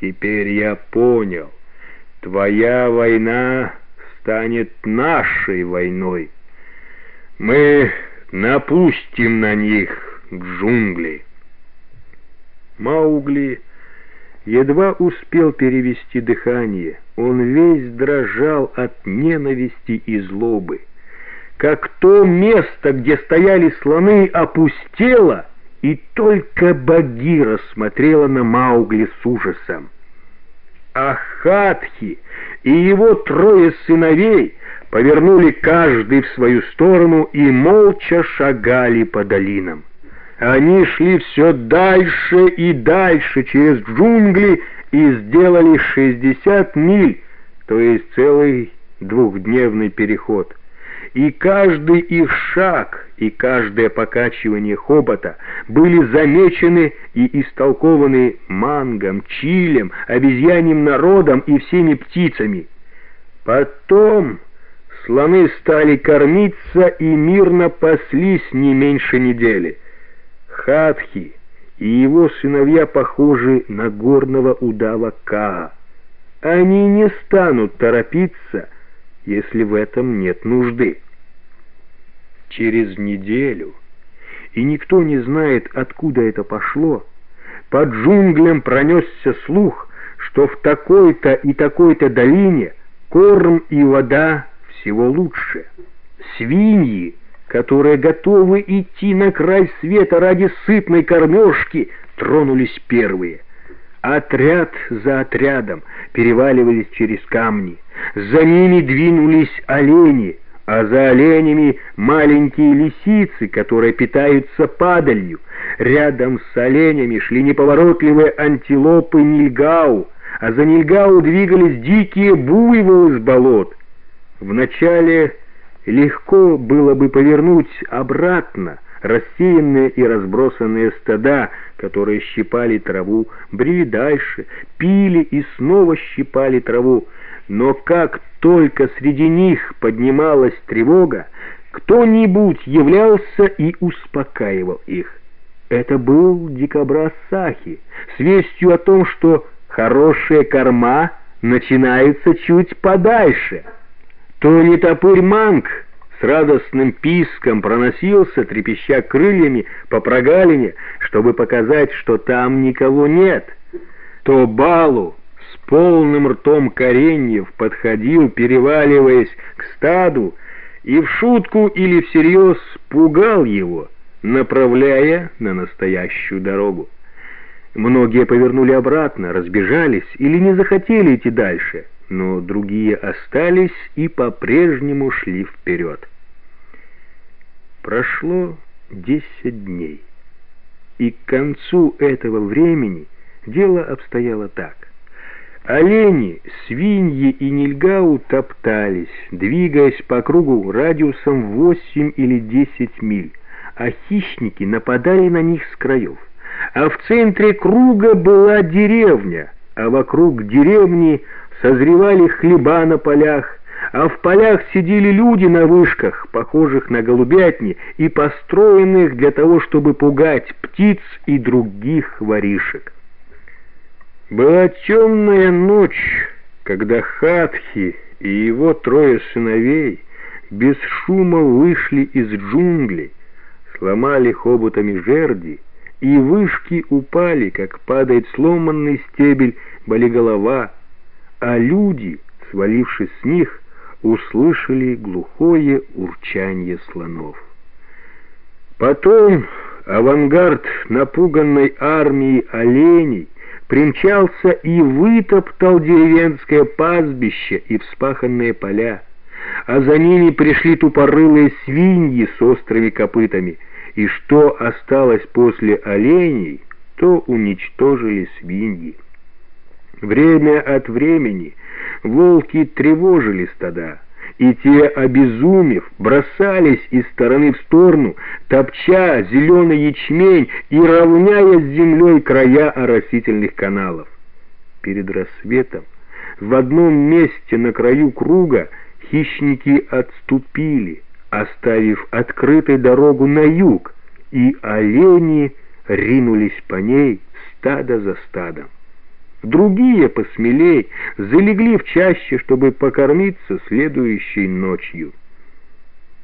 Теперь я понял. Твоя война станет нашей войной. Мы напустим на них джунгли. Маугли едва успел перевести дыхание. Он весь дрожал от ненависти и злобы. Как то место, где стояли слоны, опустело, и только Багира смотрела на Маугли с ужасом. А Хатхи и его трое сыновей повернули каждый в свою сторону и молча шагали по долинам. Они шли все дальше и дальше через джунгли и сделали 60 миль, то есть целый двухдневный переход. И каждый их шаг и каждое покачивание хобота были замечены и истолкованы мангом, чилем, обезьяньим народом и всеми птицами. Потом слоны стали кормиться и мирно паслись не меньше недели. Хатхи и его сыновья похожи на горного удава Каа. Они не станут торопиться, если в этом нет нужды. Через неделю, и никто не знает, откуда это пошло, по джунглям пронесся слух, что в такой-то и такой-то долине корм и вода всего лучше. Свиньи которые готовы идти на край света ради сытной кормежки, тронулись первые. Отряд за отрядом переваливались через камни. За ними двинулись олени, а за оленями маленькие лисицы, которые питаются падалью. Рядом с оленями шли неповоротливые антилопы Нильгау, а за Нильгау двигались дикие буйволы с болот. Вначале Легко было бы повернуть обратно рассеянные и разбросанные стада, которые щипали траву, брели дальше, пили и снова щипали траву. Но как только среди них поднималась тревога, кто-нибудь являлся и успокаивал их. Это был дикобраз Сахи с вестью о том, что хорошие корма начинаются чуть подальше — то не топырь Манг с радостным писком проносился, трепеща крыльями по прогалине, чтобы показать, что там никого нет, то Балу с полным ртом кореньев подходил, переваливаясь к стаду, и в шутку или всерьез пугал его, направляя на настоящую дорогу. Многие повернули обратно, разбежались или не захотели идти дальше — но другие остались и по-прежнему шли вперед. Прошло десять дней, и к концу этого времени дело обстояло так. Олени, свиньи и нильгау топтались, двигаясь по кругу радиусом восемь или десять миль, а хищники нападали на них с краев. А в центре круга была деревня, а вокруг деревни созревали хлеба на полях, а в полях сидели люди на вышках, похожих на голубятни, и построенных для того, чтобы пугать птиц и других воришек. Была темная ночь, когда Хатхи и его трое сыновей без шума вышли из джунглей, сломали хоботами жерди, и вышки упали, как падает сломанный стебель болиголова, а люди, свалившись с них, услышали глухое урчание слонов. Потом авангард напуганной армии оленей примчался и вытоптал деревенское пастбище и вспаханные поля, а за ними пришли тупорылые свиньи с острыми копытами, и что осталось после оленей, то уничтожили свиньи. Время от времени волки тревожили стада, и те, обезумев, бросались из стороны в сторону, топча зеленый ячмень и равняя с землей края оросительных каналов. Перед рассветом в одном месте на краю круга хищники отступили, оставив открытой дорогу на юг, и олени ринулись по ней стадо за стадом. Другие, посмелей, залегли в чаще, чтобы покормиться следующей ночью.